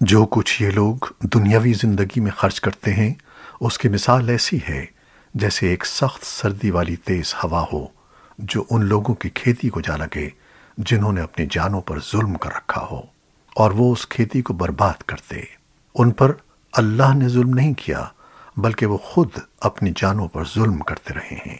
جو کچھ یہ لوگ دنیاوی زندگی میں خرچ کرتے ہیں، اس کی مثال ایسی ہے جیسے ایک سخت سردی والی تیز ہوا ہو، جو ان لوگوں کی کھیتی کو جا لگے جنہوں نے اپنی جانوں پر ظلم کر رکھا ہو، اور وہ اس کھیتی کو برباد کرتے۔ ان پر اللہ نے ظلم نہیں کیا، بلکہ وہ خود اپنی جانوں پر ظلم کرتے رہے ہیں۔